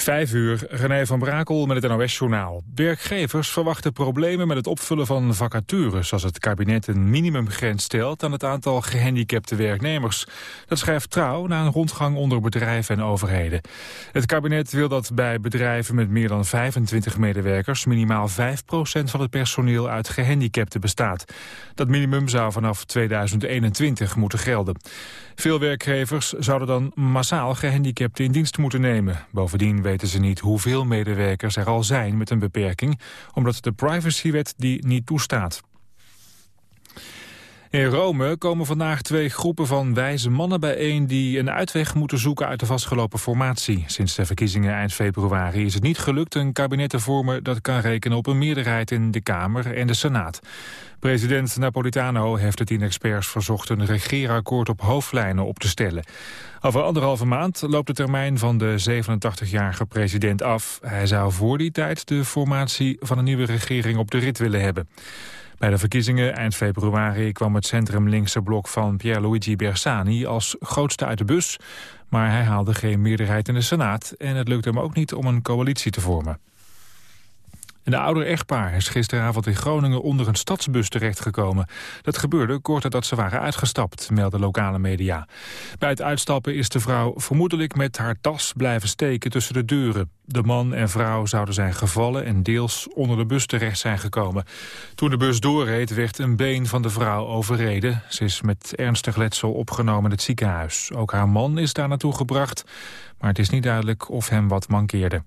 Vijf uur, René van Brakel met het NOS-journaal. Werkgevers verwachten problemen met het opvullen van vacatures... als het kabinet een minimumgrens stelt aan het aantal gehandicapte werknemers. Dat schrijft Trouw na een rondgang onder bedrijven en overheden. Het kabinet wil dat bij bedrijven met meer dan 25 medewerkers... minimaal 5% van het personeel uit gehandicapten bestaat. Dat minimum zou vanaf 2021 moeten gelden. Veel werkgevers zouden dan massaal gehandicapten in dienst moeten nemen. Bovendien weten ze niet hoeveel medewerkers er al zijn met een beperking... omdat de privacywet die niet toestaat. In Rome komen vandaag twee groepen van wijze mannen bijeen... die een uitweg moeten zoeken uit de vastgelopen formatie. Sinds de verkiezingen eind februari is het niet gelukt een kabinet te vormen... dat kan rekenen op een meerderheid in de Kamer en de Senaat. President Napolitano heeft de tien experts verzocht... een regeerakkoord op hoofdlijnen op te stellen. Over anderhalve maand loopt de termijn van de 87-jarige president af. Hij zou voor die tijd de formatie van een nieuwe regering op de rit willen hebben. Bij de verkiezingen eind februari kwam het centrum-linkse blok van Pierluigi Bersani als grootste uit de bus. Maar hij haalde geen meerderheid in de Senaat en het lukte hem ook niet om een coalitie te vormen. Een ouder echtpaar is gisteravond in Groningen onder een stadsbus terechtgekomen. Dat gebeurde kort nadat ze waren uitgestapt, melden lokale media. Bij het uitstappen is de vrouw vermoedelijk met haar tas blijven steken tussen de deuren. De man en vrouw zouden zijn gevallen en deels onder de bus terecht zijn gekomen. Toen de bus doorreed werd een been van de vrouw overreden. Ze is met ernstig letsel opgenomen in het ziekenhuis. Ook haar man is daar naartoe gebracht, maar het is niet duidelijk of hem wat mankeerde.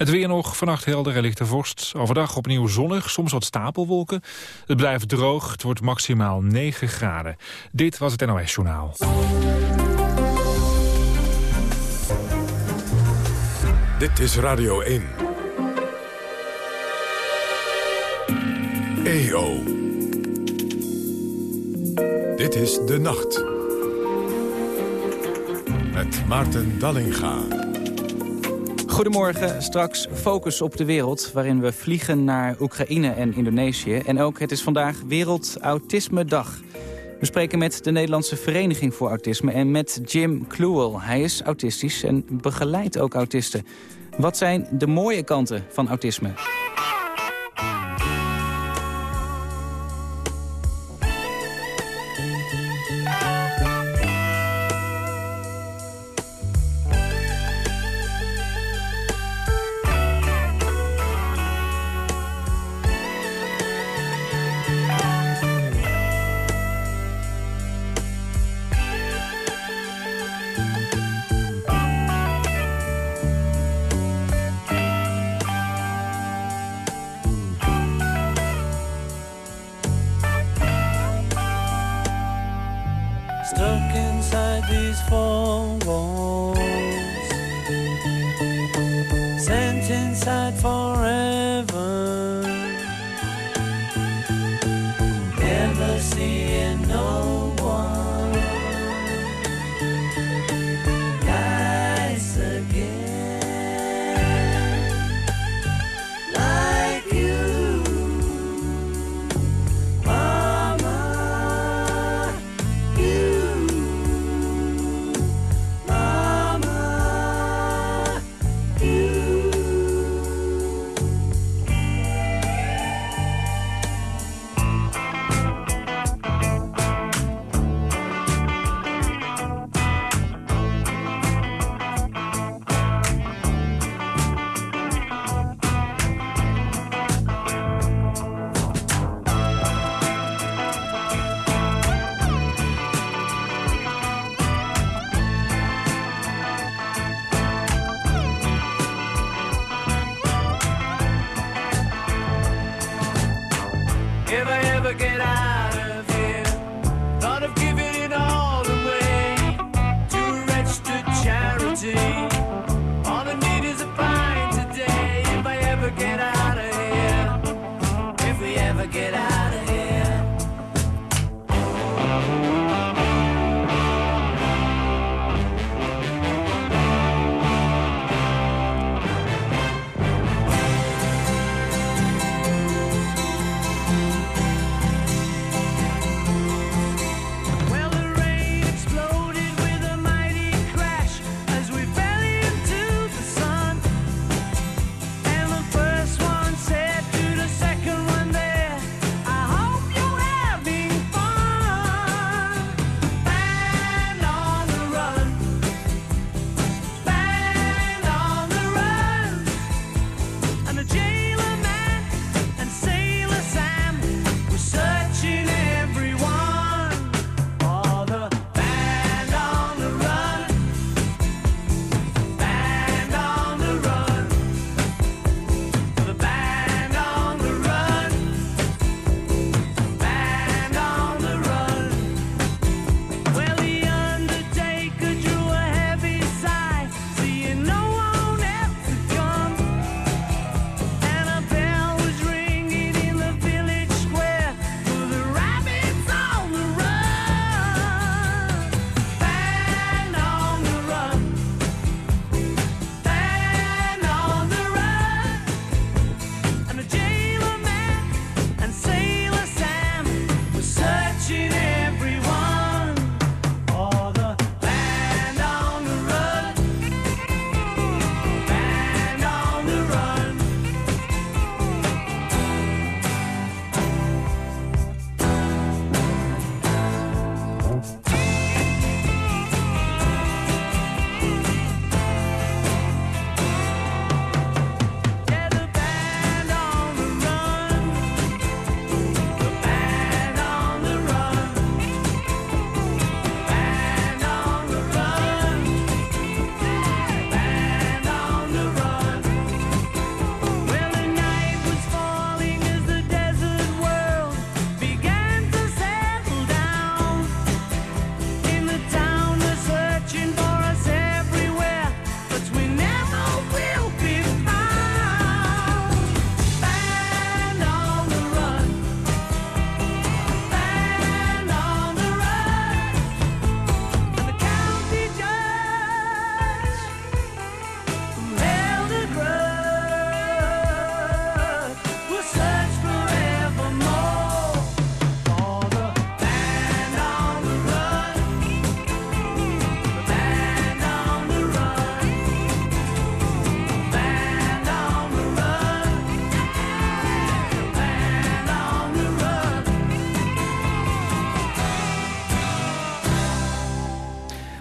Het weer nog, vannacht helder en lichte vorst. Overdag opnieuw zonnig, soms wat stapelwolken. Het blijft droog, het wordt maximaal 9 graden. Dit was het NOS Journaal. Dit is Radio 1. EO. Dit is De Nacht. Met Maarten Dallinga. Goedemorgen, straks Focus op de Wereld... waarin we vliegen naar Oekraïne en Indonesië. En ook het is vandaag Wereld Autisme Dag. We spreken met de Nederlandse Vereniging voor Autisme... en met Jim Kluwel. Hij is autistisch en begeleidt ook autisten. Wat zijn de mooie kanten van autisme?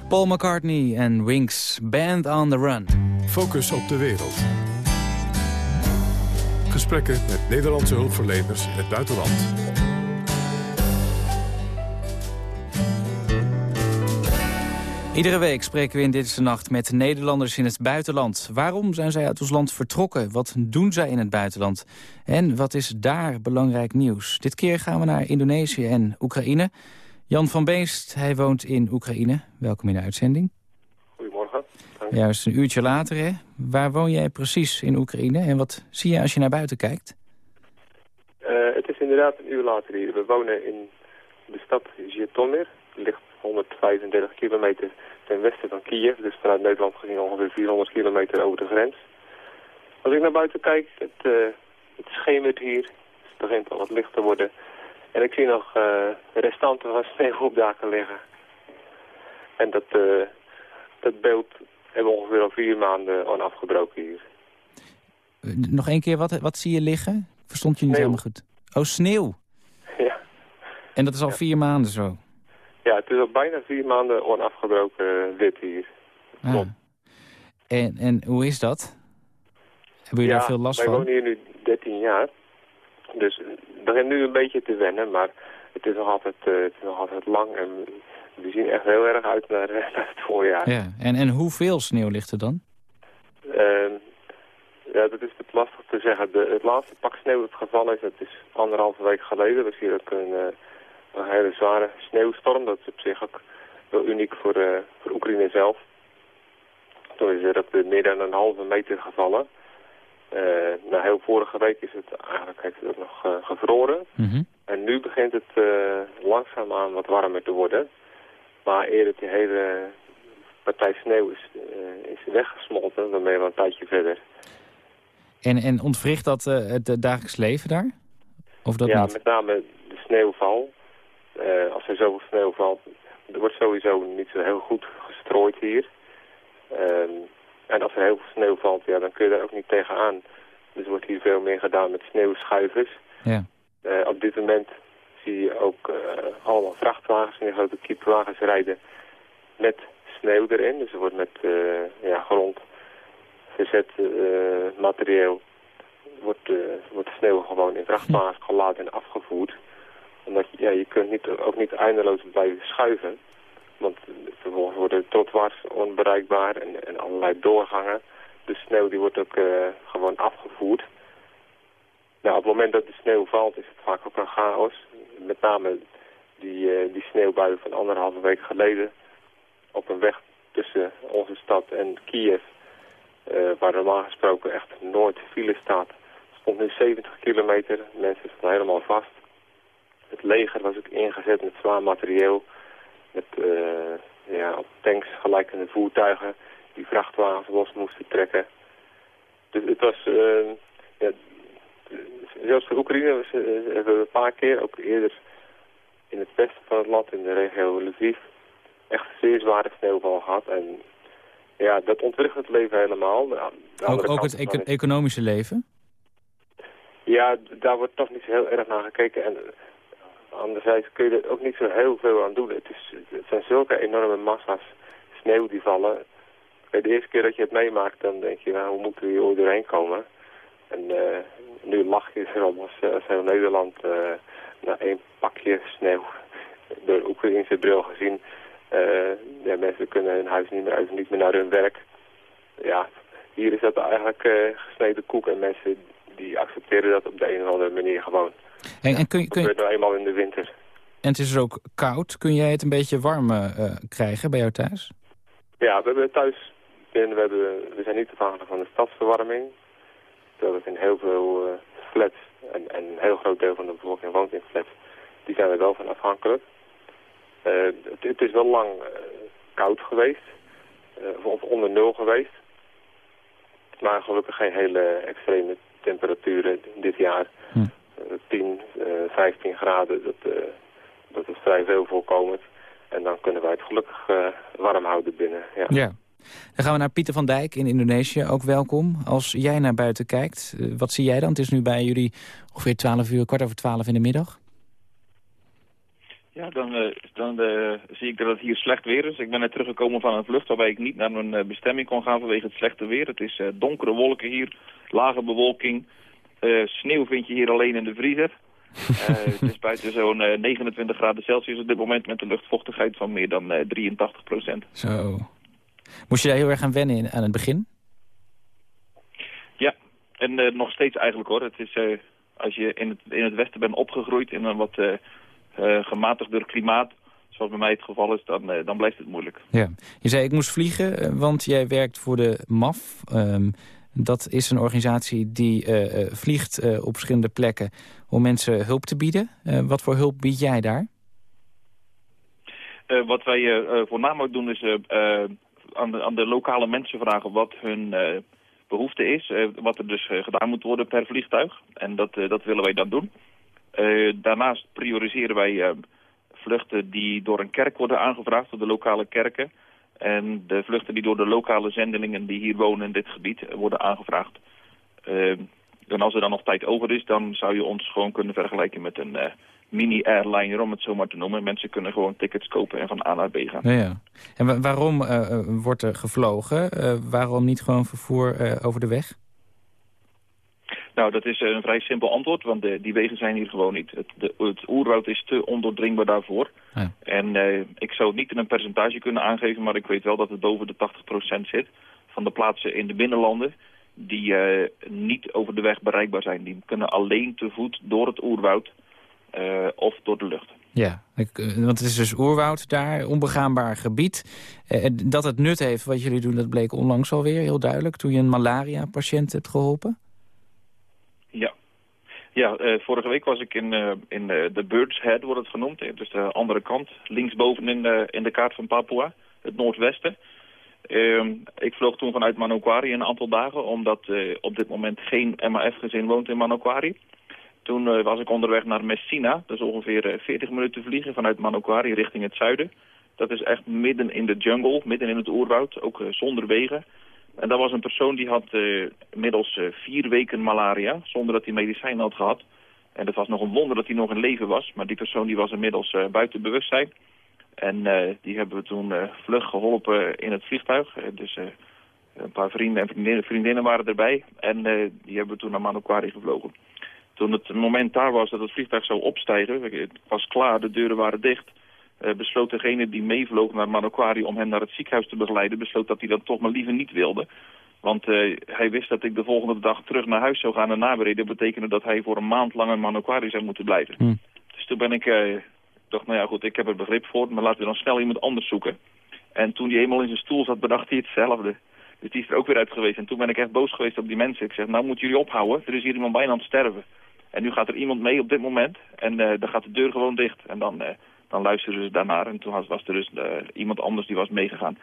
Paul McCartney en Wings, Band on the Run. Focus op de wereld. Gesprekken met Nederlandse hulpverleners in het buitenland. Iedere week spreken we in Dit is de Nacht met Nederlanders in het buitenland. Waarom zijn zij uit ons land vertrokken? Wat doen zij in het buitenland? En wat is daar belangrijk nieuws? Dit keer gaan we naar Indonesië en Oekraïne. Jan van Beest, hij woont in Oekraïne. Welkom in de uitzending. Goedemorgen. Juist een uurtje later, hè? Waar woon jij precies in Oekraïne? En wat zie je als je naar buiten kijkt? Uh, het is inderdaad een uur later hier. We wonen in de stad Zhytomyr. Het ligt 135 kilometer ten westen van Kiev. Dus vanuit Nederland gezien ongeveer 400 kilometer over de grens. Als ik naar buiten kijk, het, uh, het schemert hier. Het begint al wat licht te worden. En ik zie nog uh, restanten van sneeuw op daken liggen. En dat, uh, dat beeld hebben we ongeveer al vier maanden afgebroken hier. Nog één keer, wat, wat zie je liggen? Verstond je niet helemaal goed? Oh, sneeuw. Ja. En dat is al vier maanden zo? Ja, het is al bijna vier maanden onafgebroken wit hier. Ah. Klopt. En, en hoe is dat? Hebben jullie daar veel last van? wij wonen hier nu 13 jaar. Dus het begint nu een beetje te wennen, maar het is nog altijd, uh, het is nog altijd lang. En we zien echt heel erg uit naar, naar het voorjaar. Ja. En, en hoeveel sneeuw ligt er dan? Uh, ja, dat is het lastig te zeggen. De, het laatste pak sneeuw dat gevallen is, dat is anderhalve week geleden. Dat is hier ook een, uh, een hele zware sneeuwstorm. Dat is op zich ook wel uniek voor, uh, voor Oekraïne zelf. Toen is er ook meer dan een halve meter gevallen. Uh, nou, heel vorige week is het eigenlijk heeft het ook nog uh, gevroren. Mm -hmm. En nu begint het uh, langzaamaan wat warmer te worden. Maar eerder die hele partij sneeuw is, is weggesmolten, dan ben je wel een tijdje verder. En, en ontwricht dat het dagelijks leven daar? Of dat ja, niet? met name de sneeuwval. als er zoveel sneeuw valt, er wordt sowieso niet zo heel goed gestrooid hier. Ehm, en als er heel veel sneeuw valt, ja, dan kun je daar ook niet tegenaan. Dus er wordt hier veel meer gedaan met sneeuwschuivers. Ja. Uh, op dit moment zie je ook uh, allemaal vrachtwagens en grote kiepwagens rijden met sneeuw erin. Dus er wordt met uh, ja, grond verzet materieel wordt, wordt de sneeuw gewoon in vrachtwagens geladen en afgevoerd. Omdat je, ja, je kunt niet, ook niet eindeloos blijven schuiven. Want vervolgens worden trottoirs onbereikbaar en, en allerlei doorgangen. De sneeuw die wordt ook uh, gewoon afgevoerd. Nou, op het moment dat de sneeuw valt is het vaak ook een chaos. Met name die, uh, die sneeuwbuien van anderhalve week geleden op een weg tussen onze stad en Kiev. Uh, waar normaal gesproken echt nooit file staat. stond nu 70 kilometer, mensen staan helemaal vast. Het leger was ook ingezet met zwaar materieel met uh, ja, op tanks gelijkende voertuigen die vrachtwagens los moesten trekken. Dus het was, uh, ja, zelfs voor Oekraïne we, hebben we een paar keer, ook eerder in het westen van het land, in de regio Lviv, echt zeer zware sneeuwval gehad. En ja, dat ontwricht het leven helemaal. Ook, ook het econ het economische leven? Ja, daar wordt toch niet zo heel erg naar gekeken. En anderzijds kun je er ook niet zo heel veel aan doen. Het, is, het zijn zulke enorme massa's sneeuw die vallen. De eerste keer dat je het meemaakt, dan denk je, nou, hoe moeten we hier ooit doorheen komen? En uh, nu lach je erom als, als heel Nederland uh, na één pakje sneeuw door Oekraïnse bril gezien. Ja, mensen kunnen hun huis niet meer uit, niet meer naar hun werk. Ja, hier is dat eigenlijk gesneden koek en mensen die accepteren dat op de een of andere manier gewoon. En, en kun je, kun je... Dat gebeurt nou eenmaal in de winter. En het is ook koud. Kun jij het een beetje warm uh, krijgen bij jou thuis? Ja, we hebben thuis... We, hebben, we zijn niet afhankelijk van de stadsverwarming. Terwijl in heel veel uh, flats, en, en, een heel groot deel van de bevolking woont in flats, die zijn er wel van afhankelijk. Het, het, is wel lang koud geweest, of onder nul geweest. Maar gelukkig geen hele extreme temperaturen dit jaar. Hm. 10, uh, 15 graden, dat, uh, dat is vrij veel voorkomend. En dan kunnen wij het gelukkig uh, warm houden binnen. Ja. ja. Dan gaan we naar Pieter van Dijk in Indonesië. Ook welkom. Als jij naar buiten kijkt, uh, wat zie jij dan? Het is nu bij jullie ongeveer 12 uur, kwart over 12 in de middag. Ja, dan, uh, dan uh, zie ik dat het hier slecht weer is. Ik ben net teruggekomen van een vlucht waarbij ik niet naar mijn uh, bestemming kon gaan vanwege het slechte weer. Het is donkere wolken hier, lage bewolking. Sneeuw vind je hier alleen in de vriezer. het is buiten zo'n 29 graden Celsius op dit moment met een luchtvochtigheid van meer dan 83 procent. Zo. Moest je daar heel erg aan wennen in, aan het begin? Ja, en nog steeds eigenlijk hoor. Het is, als je in het, in het westen bent opgegroeid in een wat uh, gematigder klimaat, zoals bij mij het geval is, dan, uh, dan blijft het moeilijk. Ja. Je zei ik moest vliegen, eh, want jij werkt voor de MAF. Um, dat is een organisatie die uh, vliegt uh, op verschillende plekken om mensen hulp te bieden. Wat voor hulp bied jij daar? wat wij voornamelijk doen is aan, de, aan de lokale mensen vragen wat hun behoefte is. wat er dus gedaan moet worden per vliegtuig. En dat, dat willen wij dan doen. Daarnaast prioriseren wij vluchten die door een kerk worden aangevraagd, door de lokale kerken. En de vluchten die door de lokale zendelingen die hier wonen in dit gebied uh, worden aangevraagd. en als er dan nog tijd over is, dan zou je ons gewoon kunnen vergelijken met een mini-airliner, om het zo maar te noemen. Mensen kunnen gewoon tickets kopen en van A naar B gaan. Ja. En waarom wordt er gevlogen? waarom niet gewoon vervoer over de weg? Nou, dat is een vrij simpel antwoord, want de, die wegen zijn hier gewoon niet. Het, de, het oerwoud is te ondoordringbaar daarvoor. Ja. En eh, ik zou het niet in een percentage kunnen aangeven, maar ik weet wel dat het boven de 80% zit van de plaatsen in de binnenlanden die uh, niet over de weg bereikbaar zijn. Die kunnen alleen te voet door het oerwoud uh, of door de lucht. Ja, ik, want het is dus oerwoud daar, onbegaanbaar gebied. dat het nut heeft wat jullie doen, dat bleek onlangs alweer heel duidelijk... toen je een malaria-patiënt hebt geholpen. Ja. Ja, uh, vorige week was ik in, uh, in uh, de Birds Head, wordt het genoemd. Dus de andere kant, linksboven in de, in de kaart van Papua, het noordwesten. Ehm, ik vloog toen vanuit Manokwari een aantal dagen, omdat op dit moment geen MAF-gezin woont in Manokwari. Toen was ik onderweg naar Messina, is ongeveer 40 minuten vliegen vanuit Manokwari richting het zuiden. Dat is echt midden in de jungle, midden in het oerwoud, ook zonder wegen. En dat was een persoon die had uh, inmiddels uh, vier weken malaria, zonder dat hij medicijnen had gehad. En het was nog een wonder dat hij nog in leven was, maar die persoon die was inmiddels uh, buiten bewustzijn. En die hebben we toen vlug geholpen in het vliegtuig. dus een paar vrienden en vriendinnen, vriendinnen waren erbij. En die hebben we toen naar Manokwari gevlogen. Toen het moment daar was dat het vliegtuig zou opstijgen, het was klaar, de deuren waren dicht... Uh, besloot degene die meevloog naar Manokwari om hem naar het ziekenhuis te begeleiden... besloot dat hij dat toch maar liever niet wilde. Want uh, hij wist dat ik de volgende dag terug naar huis zou gaan en nabereden. Dat betekende dat hij voor een maand lang in Manokwari zou moeten blijven. Hm. Dus toen ben ik, uh, dacht, nou ja goed, ik heb er begrip voor, maar laten we dan snel iemand anders zoeken. En toen hij eenmaal in zijn stoel zat, bedacht hij hetzelfde. Dus die is er ook weer uit geweest. En toen ben ik echt boos geweest op die mensen. Ik zeg, nou moeten jullie ophouden, er is hier iemand bijna aan het sterven. En nu gaat er iemand mee op dit moment en dan gaat de deur gewoon dicht. En dan dan luisterden ze daarnaar en toen was, er dus uh, iemand anders die was meegegaan.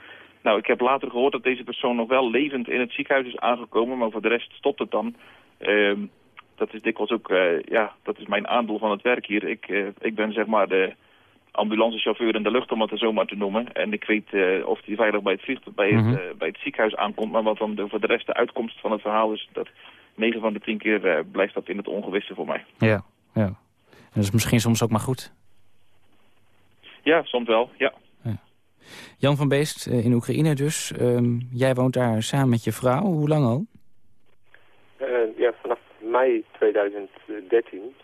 Nou, ik heb later gehoord dat deze persoon nog wel levend in het ziekenhuis is aangekomen, maar voor de rest stopt het dan. Uh, dat is dikwijls ook, uh, ja, dat is mijn aandeel van het werk hier. Ik, uh, ik ben zeg maar de ambulancechauffeur in de lucht, om het er zomaar te noemen. En ik weet of die veilig bij het, bij, het, mhm. bij het ziekenhuis aankomt. Maar wat dan de, voor de rest de uitkomst van het verhaal is, dat 9 van de 10 keer blijft dat in het ongewisse voor mij. Ja, ja. En dat is misschien soms ook maar goed. Ja, soms wel, ja. Jan van Beest eh, in Oekraïne dus. Um, jij woont daar samen met je vrouw. Hoe lang al? Uh, ja, vanaf mei 2013.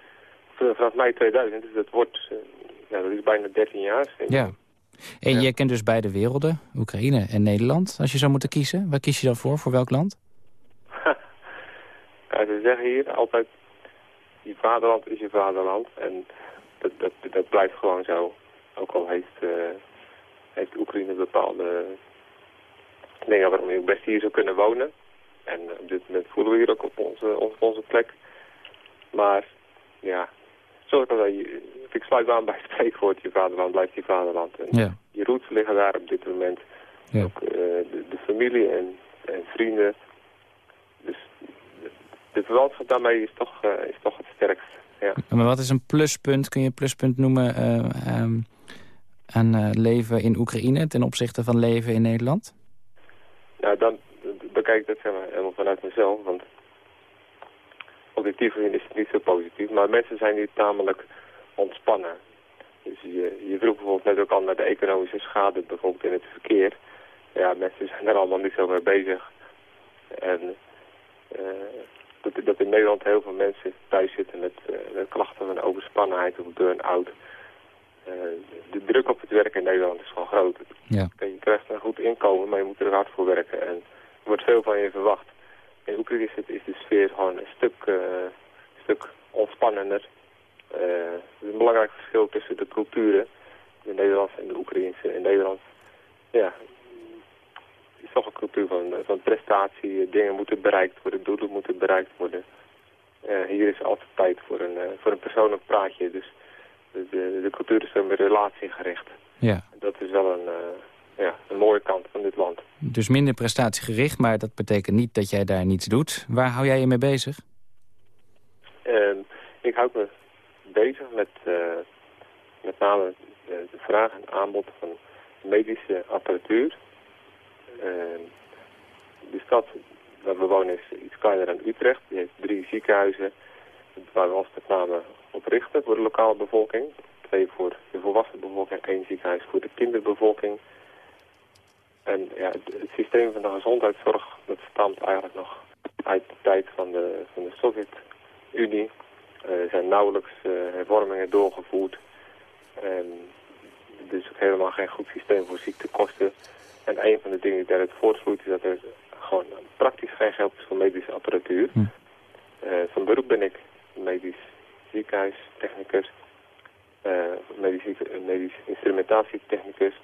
Vanaf mei 2000, dus dat wordt uh, ja, dat is bijna 13 jaar. Ja. En ja. je kent dus beide werelden, Oekraïne en Nederland. Als je zou moeten kiezen, waar kies je dan voor? Voor welk land? ja, ze zeggen hier altijd, je vaderland is je vaderland. En dat, dat, dat blijft gewoon zo. Ook al heeft, uh, heeft Oekraïne bepaalde dingen waarom je best hier zou kunnen wonen. En op dit moment voelen we hier ook op onze, op onze plek. Maar ja, zorg dat je, ik sluit aan bij het spreekwoord, je vaderland blijft je vaderland. En ja. Je roots liggen daar op dit moment. Ja. Ook uh, de, de, familie en, en vrienden. Dus de, de verwantschap daarmee is toch, uh, is toch het sterkst. Ja. Maar wat is een pluspunt? Kun je een pluspunt noemen uh, um, aan uh, leven in Oekraïne ten opzichte van leven in Nederland? Nou, dan bekijk ik dat zeg maar, helemaal vanuit mezelf. Want objectief gezien is het niet zo positief. Maar mensen zijn hier tamelijk ontspannen. Dus je, je vroeg bijvoorbeeld net ook al naar de economische schade, bijvoorbeeld in het verkeer. Ja, mensen zijn er allemaal niet zo mee bezig. En dat, dat in Nederland heel veel mensen thuis zitten met, met klachten van overspannenheid of burn-out. de druk op het werk in Nederland is gewoon groot. Ja. Je krijgt een goed inkomen, maar je moet er hard voor werken. En er wordt veel van je verwacht. In Oekraïne is, het, is de sfeer gewoon een stuk, uh, stuk ontspannender. Er is een belangrijk verschil tussen de culturen, de Nederlandse en de Oekraïnse. In Nederland, ja, is toch een cultuur van, van prestatie. Dingen moeten bereikt worden, doelen moeten bereikt worden. Uh, hier is altijd tijd voor een, voor een persoonlijk praatje. Dus de, de, de cultuur is meer relatiegericht. Ja. Dat is wel een ja, een mooie kant van dit land. Dus minder prestatiegericht, maar dat betekent niet dat jij daar niets doet. Waar hou jij je mee bezig? Uh, ik houd me bezig met met name de, vraag en aanbod van medische apparatuur. Uh, de stad waar we wonen is iets kleiner dan Utrecht. Die heeft drie ziekenhuizen waar we ons met name op richten voor de lokale bevolking. Twee voor de volwassen bevolking, één ziekenhuis voor de kinderbevolking. En ja, het, systeem van de gezondheidszorg, dat stamt eigenlijk nog uit de tijd van de, van de Sovjet-Unie. Er zijn nauwelijks uh, hervormingen doorgevoerd. En er is ook helemaal geen goed systeem voor ziektekosten. En een van de dingen die daaruit voortvloeit is dat er gewoon praktisch geen geld is voor medische apparatuur. Hm. Uh, van beroep ben ik medisch ziekenhuistechnicus, uh, medisch, medisch instrumentatietechnicus.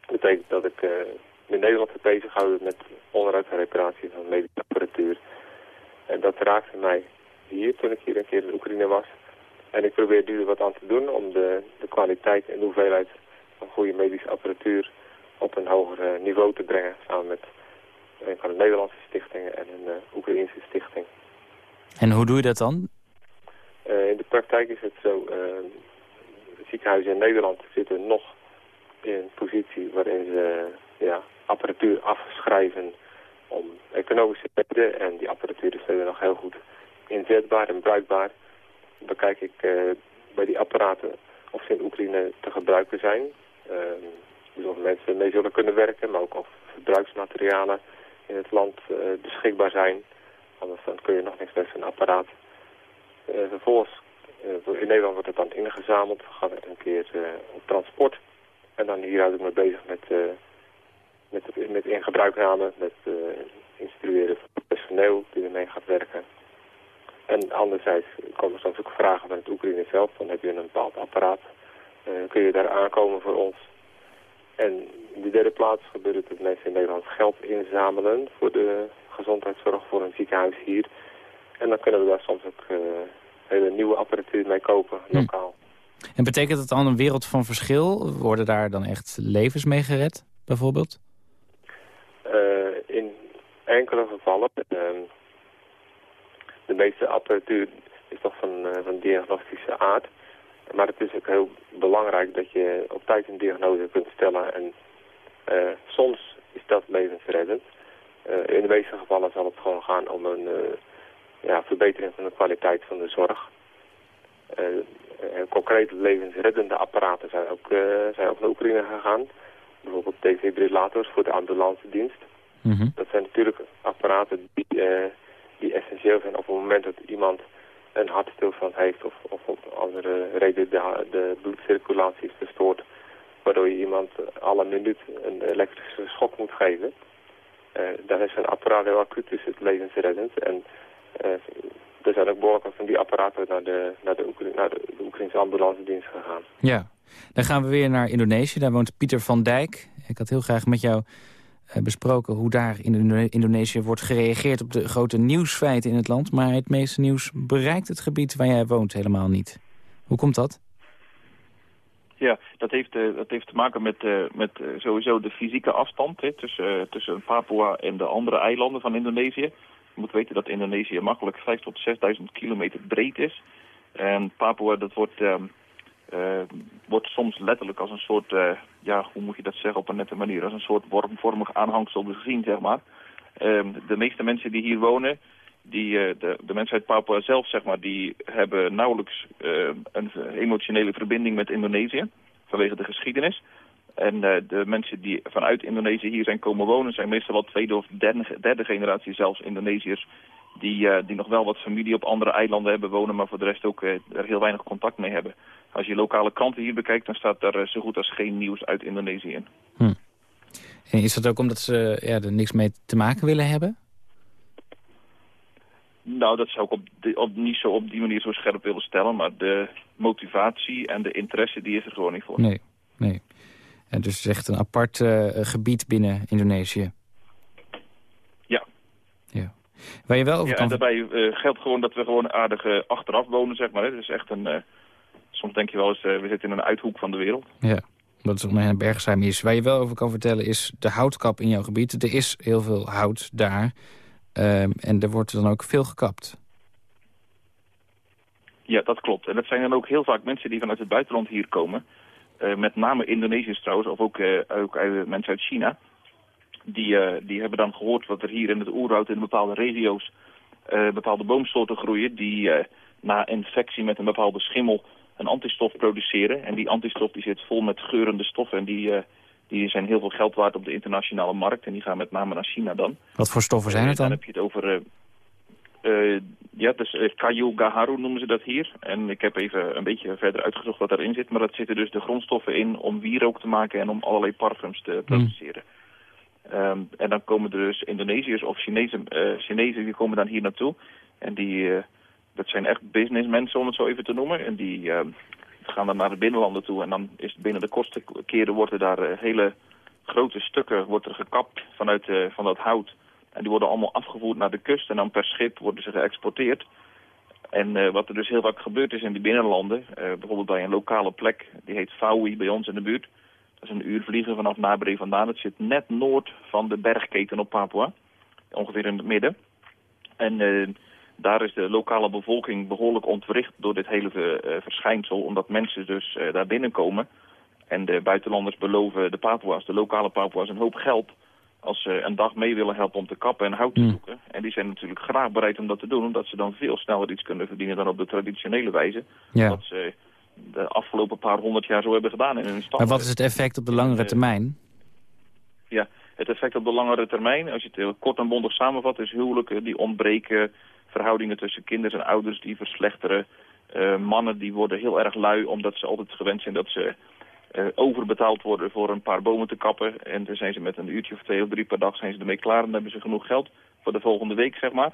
Dat betekent dat ik uh, in Nederland heb bezighouden met onderhoud en reparatie van medische apparatuur. En dat raakte mij hier toen ik hier een keer in Oekraïne was. En ik probeer nu er wat aan te doen om de, de kwaliteit en de hoeveelheid van goede medische apparatuur op een hoger niveau te brengen. Samen met een van de Nederlandse stichtingen en een uh, Oekraïnse stichting. En hoe doe je dat dan? Uh, in de praktijk is het zo, uh, ziekenhuizen in Nederland zitten nog in een positie waarin ze ja, apparatuur afschrijven om economische redenen. En die apparatuur is verder nog heel goed inzetbaar en bruikbaar. Dan kijk ik uh, bij die apparaten of ze in Oekraïne te gebruiken zijn. Uh, dus of mensen mee zullen kunnen werken, maar ook of verbruiksmaterialen in het land uh, beschikbaar zijn. Anders dan kun je nog niks met zo'n apparaat. vervolgens, in Nederland wordt het dan ingezameld. We gaan het een keer op transport. En dan hier houd ik me bezig met, met, met in gebruikname, met instrueren van personeel die ermee gaat werken. En anderzijds komen soms ook vragen van het Oekraïne zelf, dan heb je een bepaald apparaat, kun je daar aankomen voor ons. En in de derde plaats gebeurt het dat mensen in Nederland geld inzamelen voor de gezondheidszorg voor een ziekenhuis hier. En dan kunnen we daar soms ook hele nieuwe apparatuur mee kopen, hm. lokaal. En betekent dat dan een wereld van verschil? Worden daar dan echt levens mee gered, bijvoorbeeld? Uh, in enkele gevallen. Uh, de meeste apparatuur is toch van, uh, van diagnostische aard. Maar het is ook heel belangrijk dat je op tijd een diagnose kunt stellen. En soms is dat levensreddend. in de meeste gevallen zal het gewoon gaan om een ja, verbetering van de kwaliteit van de zorg. Concrete levensreddende apparaten zijn ook, zijn ook naar Oekraïne gegaan. Bijvoorbeeld defibrillators voor de ambulance dienst. Mm Dat zijn natuurlijk apparaten die, die essentieel zijn op het moment dat iemand een hartstilstand heeft of, of op andere reden de, de bloedcirculatie is verstoord. Waardoor je iemand alle minuut een elektrische schok moet geven. dan is een apparaat heel acuut, dus het levensreddend. En er zijn ook behoorlijk van die apparaten naar de, naar de, naar de, Oekraïnse ambulance dienst gegaan. Ja, dan gaan we weer naar Indonesië. Daar woont Pieter van Dijk. Ik had heel graag met jou uh, besproken hoe daar in Indonesië wordt gereageerd op de grote nieuwsfeiten in het land. Maar het meeste nieuws bereikt het gebied waar jij woont helemaal niet. Hoe komt dat? Ja, dat heeft, uh, dat heeft te maken met, uh, met sowieso de fysieke afstand hè, tussen, tussen Papua en de andere eilanden van Indonesië. Je moet weten dat Indonesië makkelijk 5 tot 6.000 kilometer breed is. En Papua, dat wordt, uh, uh, wordt soms letterlijk als een soort, uh, ja, hoe moet je dat zeggen op een nette manier, als een soort wormvormig aanhangsel gezien, zeg maar. Ehm, de meeste mensen die hier wonen, die, uh, de, de mensen uit Papua zelf, zeg maar, die hebben nauwelijks een emotionele verbinding met Indonesië. Vanwege de geschiedenis. En de mensen die vanuit Indonesië hier zijn komen wonen... zijn meestal wel tweede of derde generatie zelfs Indonesiërs... Die, die nog wel wat familie op andere eilanden hebben wonen... maar voor de rest ook er heel weinig contact mee hebben. Als je lokale kranten hier bekijkt... dan staat daar zo goed als geen nieuws uit Indonesië in. Hm. En is dat ook omdat ze ja, er niks mee te maken willen hebben? Nou, dat zou ik op, op niet zo op die manier zo scherp willen stellen. Maar de motivatie en de interesse, die is er gewoon niet voor. Nee, nee. En dus het is echt een apart uh, gebied binnen Indonesië. Ja. Ja. Waar je wel over ja, kan... En daarbij uh, geldt gewoon dat we gewoon aardig uh, achteraf wonen, zeg maar. Het is echt een... soms denk je wel eens, we zitten in een uithoek van de wereld. Ja. Dat het een bergzuim is. Waar je wel over kan vertellen is de houtkap in jouw gebied. Er is heel veel hout daar. Um, en er wordt dan ook veel gekapt. Ja, dat klopt. En dat zijn dan ook heel vaak mensen die vanuit het buitenland hier komen. Met name Indonesiërs trouwens, of ook, ook mensen uit China. Die, die hebben dan gehoord wat er hier in het oerwoud in bepaalde regio's bepaalde boomsoorten groeien. Die na infectie met een bepaalde schimmel een antistof produceren. En die antistof die zit vol met geurende stoffen. En die, die zijn heel veel geld waard op de internationale markt. En die gaan met name naar China dan. Wat voor stoffen zijn het dan? Dan heb je het over... Uh, ja, dus uh, Kayu Gaharu noemen ze dat hier. En ik heb even een beetje verder uitgezocht wat daarin zit. Maar dat zitten dus de grondstoffen in om wierook te maken en om allerlei parfums te produceren. Mm. Um, en dan komen er dus Indonesiërs of Chinezen, uh, Chinezen die komen dan hier naartoe. En die, dat zijn echt businessmensen om het zo even te noemen. En die ehm, gaan dan naar de binnenlanden toe. En dan is binnen de kortste keren worden daar hele grote stukken wordt er gekapt vanuit van dat hout. En die worden allemaal afgevoerd naar de kust en dan per schip worden ze geëxporteerd. En wat er dus heel vaak gebeurd is in die binnenlanden, bijvoorbeeld bij een lokale plek, die heet Faui bij ons in de buurt. Dat is een uur vliegen vanaf Nabre vandaan. Het zit net noord van de bergketen op Papua, ongeveer in het midden. En uh, daar is de lokale bevolking behoorlijk ontwricht door dit hele verschijnsel, omdat mensen dus daar binnenkomen. En de buitenlanders beloven de Papua's, de lokale Papua's, een hoop geld als ze een dag mee willen helpen om te kappen en hout te Mm. zoeken. En die zijn natuurlijk graag bereid om dat te doen, omdat ze dan veel sneller iets kunnen verdienen dan op de traditionele wijze. Ja. Ze de afgelopen paar honderd jaar zo hebben gedaan in hun stad. Maar wat is het effect op de langere Eh, termijn? Ja, het effect op de langere termijn, als je het heel kort en bondig samenvat, is huwelijken die ontbreken, verhoudingen tussen kinderen en ouders die verslechteren, eh, mannen die worden heel erg lui omdat ze altijd gewend zijn dat ze uh, overbetaald worden voor een paar bomen te kappen. En dan zijn ze met een uurtje of twee of drie per dag zijn ze ermee klaar. En dan hebben ze genoeg geld voor de volgende week, zeg maar.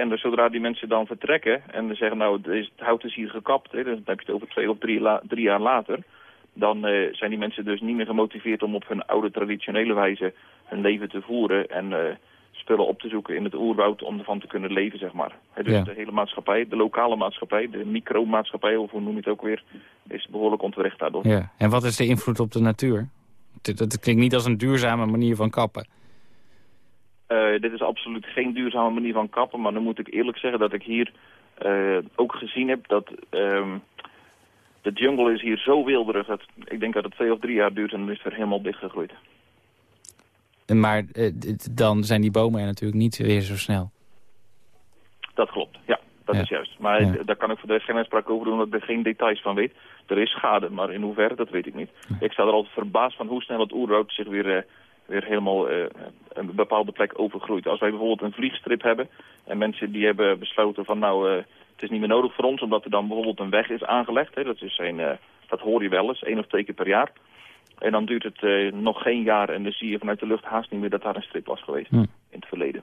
En dus zodra die mensen dan vertrekken en dan zeggen, nou, het hout is hier gekapt. Hè, dan heb je het over twee of drie, la drie jaar later. Dan uh, zijn die mensen dus niet meer gemotiveerd om op hun oude traditionele wijze hun leven te voeren. En uh, spullen op te zoeken in het oerwoud om ervan te kunnen leven, zeg maar. Dus Ja. de hele maatschappij, de lokale maatschappij, de micromaatschappij, of hoe noem je het ook weer, is behoorlijk ontwricht daardoor. Ja. En wat is de invloed op de natuur? Dat klinkt niet als een duurzame manier van kappen. Uh, dit is absoluut geen duurzame manier van kappen, maar dan moet ik eerlijk zeggen dat ik hier uh, ook gezien heb dat um, de jungle is hier zo wilderig dat ik denk dat het twee of drie jaar duurt en dan is het er helemaal dichtgegroeid. Maar uh, dan zijn die bomen er natuurlijk niet weer zo snel. Dat klopt, ja. Dat Ja. is juist. Maar Ja. daar kan ik voor de rest geen uitspraak over doen, omdat ik er geen details van weet. Er is schade, maar in hoeverre, dat weet ik niet. Ik sta er altijd verbaasd van hoe snel het oerwoud zich weer, eh, weer helemaal eh, een bepaalde plek overgroeit. Als wij bijvoorbeeld een vliegstrip hebben en mensen die hebben besloten van nou, eh, het is niet meer nodig voor ons, omdat er dan bijvoorbeeld een weg is aangelegd. Hè, dat, is een, eh, dat hoor je wel eens, één of twee keer per jaar. En dan duurt het nog geen jaar en dan zie je vanuit de lucht haast niet meer dat daar een strip was geweest Hm. in het verleden.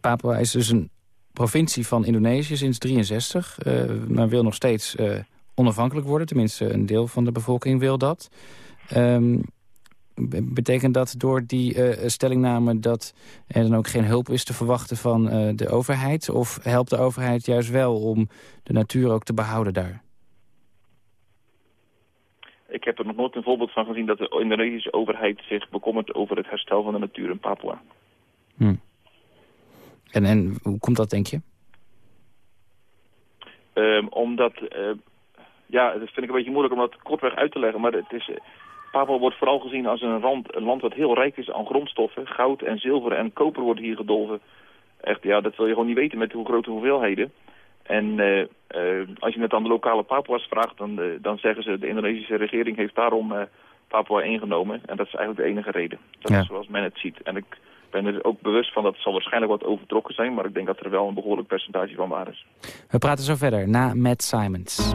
Papua is dus een provincie van Indonesië sinds 63, uh, maar wil nog steeds onafhankelijk worden. Tenminste, een deel van de bevolking wil dat. Um, betekent dat door die uh, stellingname dat er dan ook geen hulp is te verwachten van uh, de overheid? Of helpt de overheid juist wel om de natuur ook te behouden daar? Ik heb er nog nooit een voorbeeld van gezien dat de Indonesische overheid zich bekommert over het herstel van de natuur in Papua. Hm. En, en hoe komt dat, denk je? Um, omdat, uh, ja, dat vind ik een beetje moeilijk om dat kortweg uit te leggen, maar het is... Papua wordt vooral gezien als een, rand, een land wat heel rijk is aan grondstoffen. Goud en zilver en koper wordt hier gedolven. Echt, ja, dat wil je gewoon niet weten met hoe grote hoeveelheden. En als je het aan de lokale Papua's vraagt, dan, dan zeggen ze... de Indonesische regering heeft daarom Papua ingenomen. En dat is eigenlijk de enige reden. Dat is zoals men het ziet. En ik ben er ook bewust van dat het zal waarschijnlijk wat overtrokken zijn... maar ik denk dat er wel een behoorlijk percentage van waar is. We praten zo verder na Matt Simons.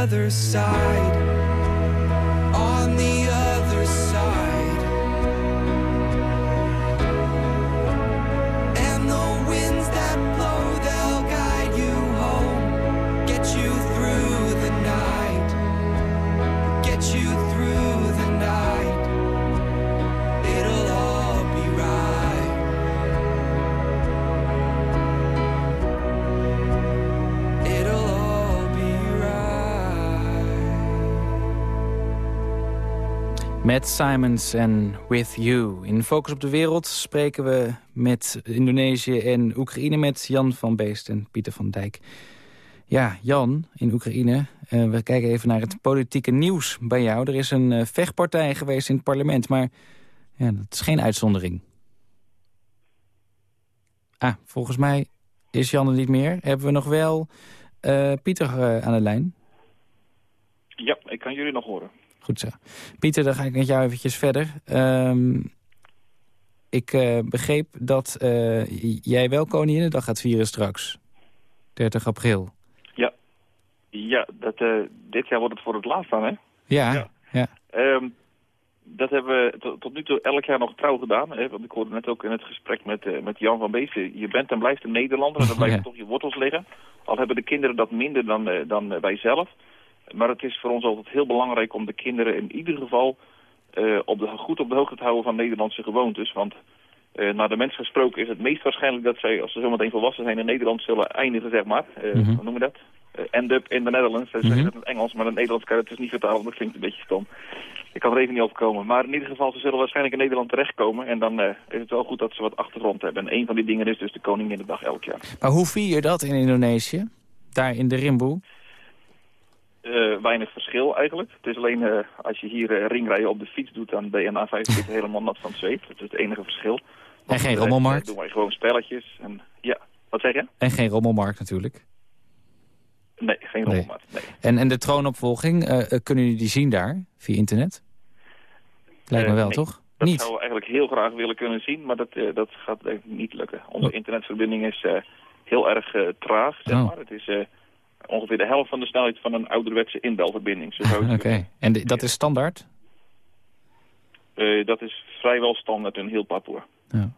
Other side. Simons en With You. In Focus op de Wereld spreken we met Indonesië en Oekraïne... met Jan van Beest en Pieter van Dijk. Ja, Jan, in Oekraïne. eh, we kijken even naar het politieke nieuws bij jou. Er is een eh, vechtpartij geweest in het parlement, maar ja, dat is geen uitzondering. Ah, volgens mij is Jan er niet meer. Hebben we nog wel eh, Pieter aan de lijn? Ja, ik kan jullie nog horen. Goed zo. Pieter, dan ga ik met jou eventjes verder. Ehm, ik eh, begreep dat eh, jij wel Koninginnedag gaat vieren straks. 30 april. Ja, ja dat, eh, dit jaar wordt het voor het laatst dan, hè? Ja, Ja. ja. Ehm, dat hebben we tot, tot nu toe elk jaar nog trouw gedaan. Hè? Want ik hoorde net ook in het gesprek met, met Jan van Beesten. Je bent en blijft een Nederlander en dan blijven Ja. toch je wortels liggen. Al hebben de kinderen dat minder dan, dan wij zelf. Maar het is voor ons altijd heel belangrijk om de kinderen in ieder geval eh, op de, goed op de hoogte te houden van Nederlandse gewoontes. Want Uh, naar de mensen gesproken is het meest waarschijnlijk dat zij, als ze zometeen volwassen zijn in Nederland, zullen eindigen, zeg maar. Uh, Hoe noemen we dat? End up in the Netherlands. Ze zeggen mhm. het in het Engels, maar in het Nederlands kan het dus niet vertalen, dat klinkt een beetje stom. Ik kan er even niet op komen. Maar in ieder geval, ze zullen waarschijnlijk in Nederland terechtkomen. En dan is het wel goed dat ze wat achtergrond hebben. En een van die dingen is dus de Koninginnedag elk jaar. Maar hoe vier je dat in Indonesië? Daar in de Rimboe? Uh, weinig verschil eigenlijk. Het is alleen uh, als je hier uh, ringrijden op de fiets doet, dan ben je na vijf minuten helemaal nat van zweet. Dat is het enige verschil. En geen rommelmarkt? doen wij gewoon spelletjes. En, ja, wat zeg je? En geen rommelmarkt natuurlijk? Nee, geen rommelmarkt. Nee. En, en de troonopvolging, kunnen jullie die zien daar, via internet? Lijkt me wel, nee. toch? Dat niet? zouden we eigenlijk heel graag willen kunnen zien, maar dat, dat gaat niet lukken. Onze oh. internetverbinding is heel erg traag, zeg oh. maar. Het is ongeveer de helft van de snelheid van een ouderwetse inbelverbinding. Oké, en dat is standaard? Uh, dat is vrijwel standaard in heel Papua. Ja.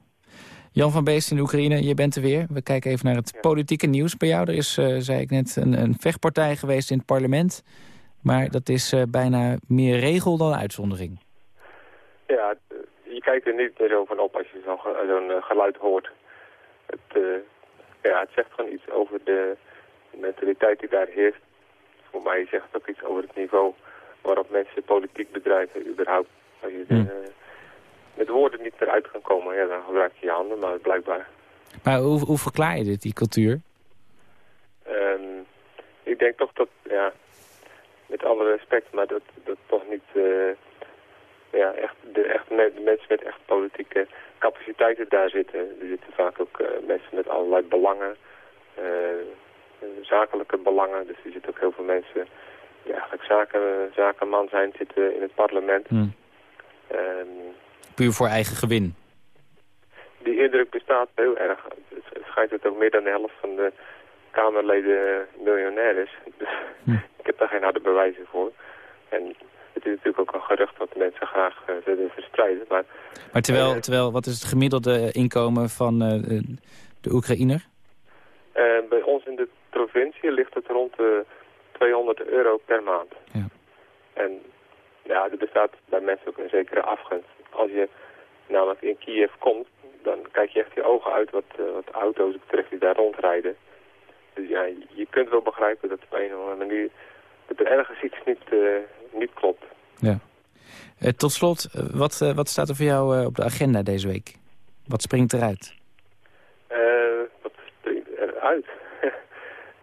Jan van Beest in Oekraïne, je bent er weer. We kijken even naar het politieke nieuws bij jou. Er is, uh, zei ik net, een, een, vechtpartij geweest in het parlement. Maar dat is uh, bijna meer regel dan uitzondering. Ja, je kijkt er niet meer zo van op als je zo'n zo geluid hoort. Het, ja, het zegt gewoon iets over de mentaliteit die daar heerst, voor mij zegt het ook iets over het niveau waarop mensen politiek bedrijven überhaupt. Als je hmm. Eh, met woorden niet eruit kan komen, ja, dan gebruik je je handen, maar blijkbaar. Maar hoe, hoe verklaar je dit, die cultuur? Um, ik denk toch dat, ja, met alle respect, maar dat, dat toch niet, uh, ja, echt, de, echt de mensen met echt politieke capaciteiten daar zitten. Er zitten vaak ook uh, mensen met allerlei belangen, uh, eh, zakelijke belangen. Dus er zitten ook heel veel mensen die eigenlijk zaken, zakenman zijn, zitten in het parlement. Hmm. Um, Puur voor eigen gewin? Die indruk bestaat heel erg. Het schijnt dat ook meer dan de helft van de Kamerleden miljonair is. Dus hmm. ik heb daar geen harde bewijzen voor. En het is natuurlijk ook een gerucht wat mensen graag uh, willen verstrijden. Maar, maar terwijl, uh, terwijl, wat is het gemiddelde inkomen van uh, de Oekraïner? bij ons in de provincie ligt het rond de 200 euro per maand. Ja. En ja, er bestaat bij mensen ook een zekere afgunst. Als je namelijk in Kiev komt, dan kijk je echt je ogen uit wat, uh, wat auto's betreft die daar rondrijden. Dus ja, je kunt wel begrijpen dat op een of andere manier dat er ergens iets niet, uh, niet klopt. Ja. Uh, tot slot, wat, wat staat er voor jou op de agenda deze week? Wat springt eruit? wat springt eruit?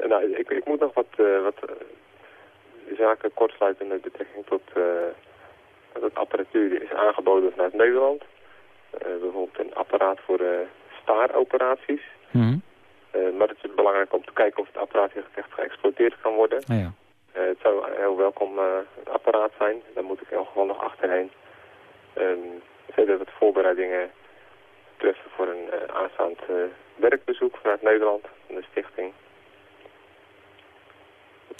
Nou, ik, ik moet nog wat, uh, wat uh, zaken kortsluiten met betrekking tot dat apparatuur die is aangeboden vanuit Nederland. bijvoorbeeld een apparaat voor staaroperaties. Mm maar het is belangrijk om te kijken of het apparaat echt geëxploiteerd kan worden. Oh ja. het zou een heel welkom apparaat zijn. Daar moet ik in geval nog achterheen. Um, verder wat voorbereidingen treffen voor een aanstaand werkbezoek vanuit Nederland van de stichting.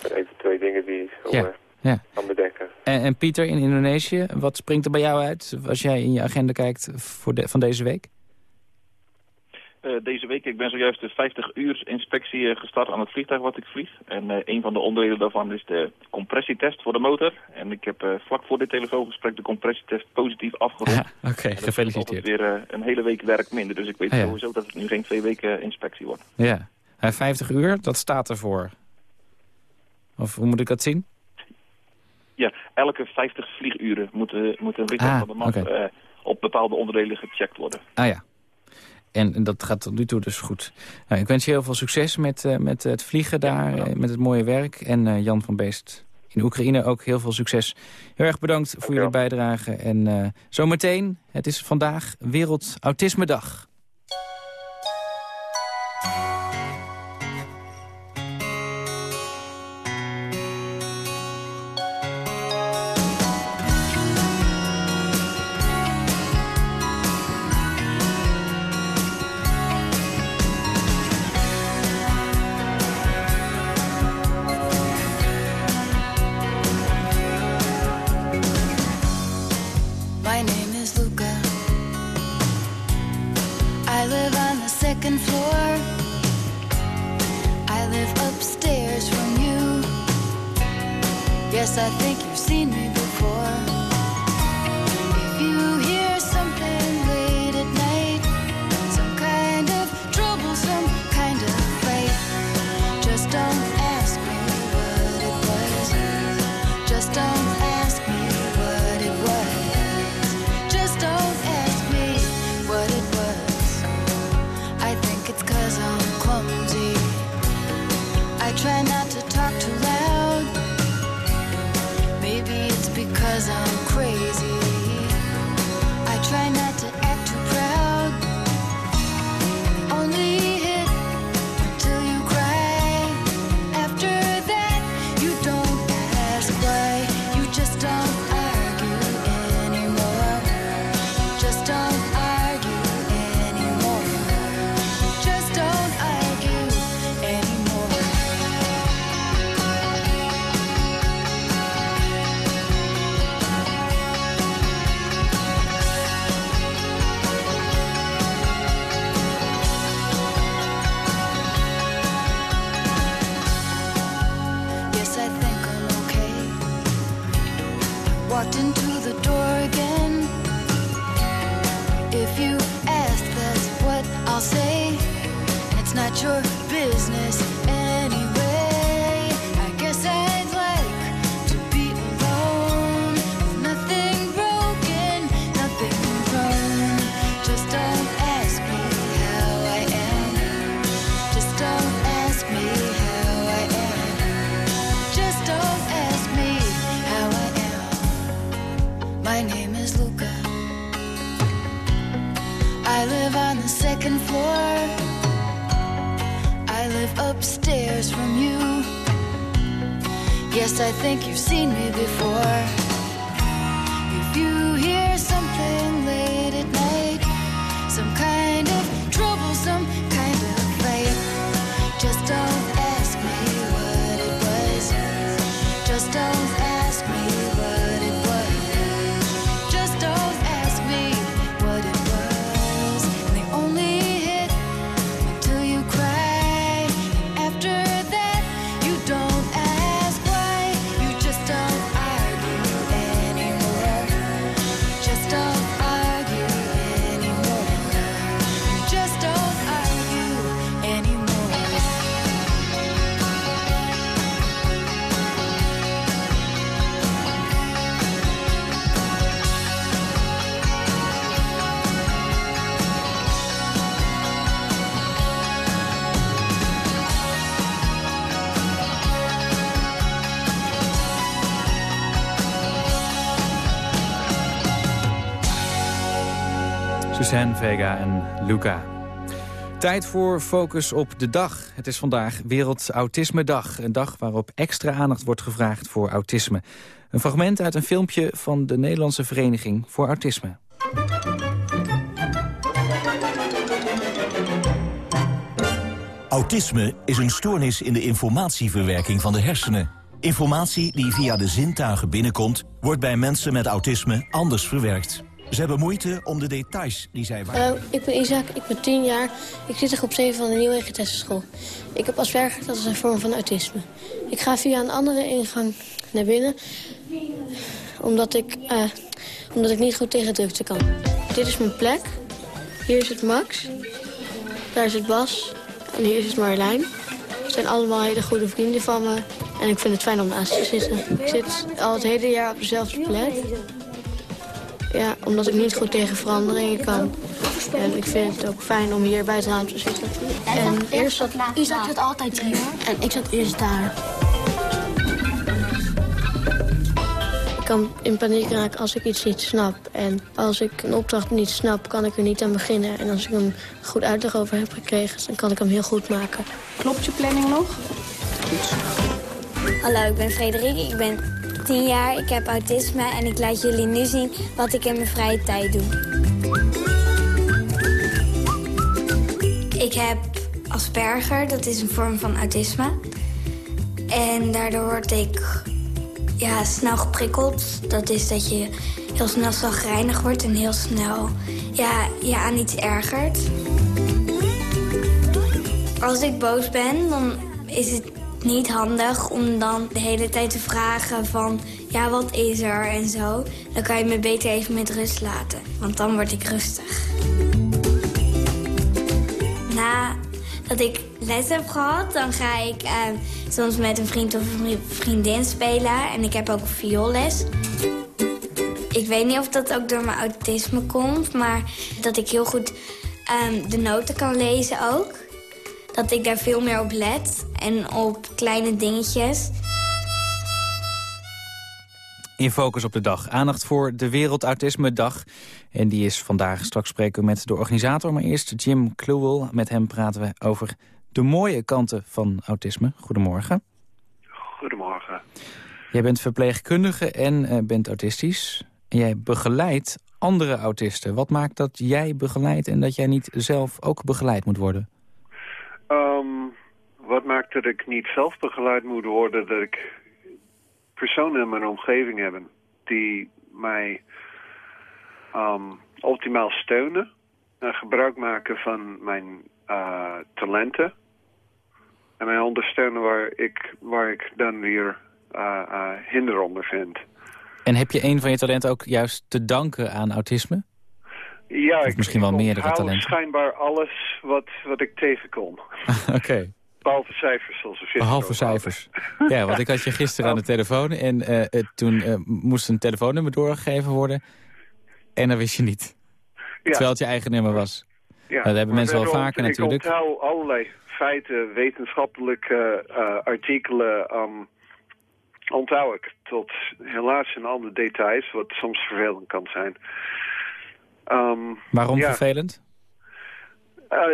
Dat zijn even twee dingen die ik zo ja. ja. kan bedenken. En, en, Pieter, in Indonesië, wat springt er bij jou uit als jij in je agenda kijkt voor de, van deze week? Uh, deze week, ik ben zojuist de 50 uur inspectie uh, gestart aan het vliegtuig wat ik vlieg. En uh, een van de onderdelen daarvan is de compressietest voor de motor. En ik heb vlak voor dit telefoongesprek de compressietest positief afgerond. Ja, Oké, okay, gefeliciteerd. Het weer een hele week werk minder, dus ik weet ah, ja. sowieso dat het nu geen twee weken inspectie wordt. Ja, 50 uur, dat staat ervoor. Of hoe moet ik dat zien? Ja, elke 50 vlieguren moet, moet een ah, van de man okay. uh, op bepaalde onderdelen gecheckt worden. Ah ja. En, en, dat gaat tot nu toe dus goed. Nou, ik wens je heel veel succes met, uh, met het vliegen daar, ja, met het mooie werk. En uh, Jan van Beest in Oekraïne ook heel veel succes. Heel erg bedankt voor jullie bijdrage. En zometeen, het is vandaag Wereld Autisme Dag. Suzanne Vega en Luca. Tijd voor Focus op de Dag. Het is vandaag Wereld Autisme Dag. Een dag waarop extra aandacht wordt gevraagd voor autisme. Een fragment uit een filmpje van de Nederlandse Vereniging voor Autisme. Autisme is een stoornis in de informatieverwerking van de hersenen. Informatie die via de zintuigen binnenkomt, wordt bij mensen met autisme anders verwerkt. Ze hebben moeite om de details die zij waarnemen. ik ben Isaac, ik ben 10 jaar. Ik zit in groep 7 van de Nieuwe School. Ik heb Asperger, dat is een vorm van autisme. Ik ga via een andere ingang naar binnen, omdat ik, eh, omdat ik niet goed tegen drukte kan. Dit is mijn plek. Hier het Max. Daar het Bas. En hier het Marjolein. Ze zijn allemaal hele goede vrienden van me. En ik vind het fijn om naast te zitten. Ik zit al het hele jaar op dezelfde plek. Ja, omdat ik niet goed tegen veranderingen kan. En ik vind het ook fijn om hier bij het raam te zitten. En eerst zat Isaac zat altijd hier. en ik zat eerst daar. Ik kan in paniek raken als ik iets niet snap. En als ik een opdracht niet snap, kan ik er niet aan beginnen. En als ik hem goed uitleg over heb gekregen, dan kan ik hem heel goed maken. Klopt je planning nog? Hallo, ik ben Frederik. Ik ben 10 jaar. Ik heb autisme en ik laat jullie nu zien wat ik in mijn vrije tijd doe. Ik heb Asperger, dat is een vorm van autisme. En daardoor word ik ja, snel geprikkeld. Dat is dat je heel snel zagrijnig wordt en heel snel ja, je aan iets ergert. Als ik boos ben, dan is het niet handig om dan de hele tijd te vragen van... ja, wat is er en zo. Dan kan je me beter even met rust laten, want dan word ik rustig. Nadat ik les heb gehad, dan ga ik eh, soms met een vriend of een vriendin spelen. En ik heb ook vioolles. Ik weet niet of dat ook door mijn autisme komt, maar dat ik heel goed ehm, de noten kan lezen ook. Dat ik daar veel meer op let. En op kleine dingetjes. In Focus op de Dag. Aandacht voor de Wereldautisme Dag. En die is vandaag. Straks spreken we met de organisator. Maar eerst Jim Kluwel. Met hem praten we over de mooie kanten van autisme. Goedemorgen. Goedemorgen. Jij bent verpleegkundige en eh, bent autistisch. En jij begeleidt andere autisten. Wat maakt dat jij begeleidt en dat jij niet zelf ook begeleid moet worden? Ehm, wat maakt dat ik niet zelf begeleid moet worden? Dat ik personen in mijn omgeving heb die mij ehm, optimaal steunen en gebruik maken van mijn eh, talenten. En mij ondersteunen waar ik, waar ik dan weer uh, uh, hinder onder vind. En heb je een van je talenten ook juist te danken aan autisme? Ja, Of ik, misschien wel meerdere talenten. schijnbaar alles wat, wat ik tegenkom. Oké, Behalve cijfers, zoals we behalve hadden. cijfers. Ja, want ik had je gisteren aan de telefoon en eh, toen eh, moest een telefoonnummer doorgegeven worden. En dat wist je niet. Terwijl het je eigen nummer was. Ja, Nou, dat hebben mensen wel vaker ont- natuurlijk. Ik onthoud allerlei feiten, wetenschappelijke eh, artikelen... ehm, onthoud ik tot helaas in alle details, wat soms vervelend kan zijn. Ehm, Waarom ja. vervelend? Eh,